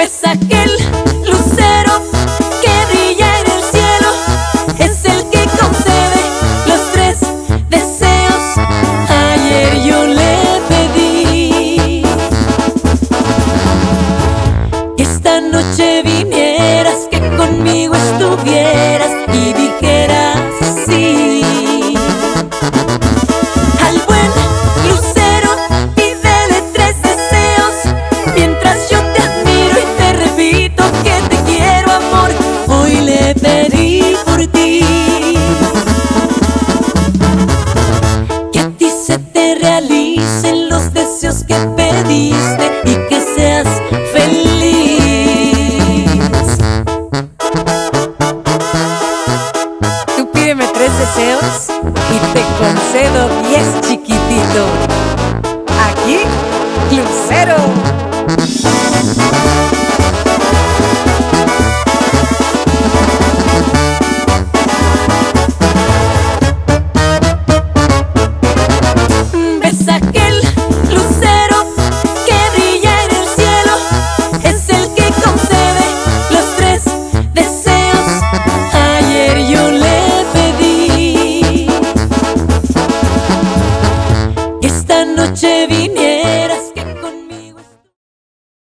vez aquel lucero que brilla en el cielo es el que concede los tres deseos. Ayer yo le pedí que esta noche vinieras, que conmigo estuvieras y realicen los deseos que pediste y que seas feliz. Tú pídeme tres deseos y te concedo diez chiquitito. Aquí, Lucero. ce vine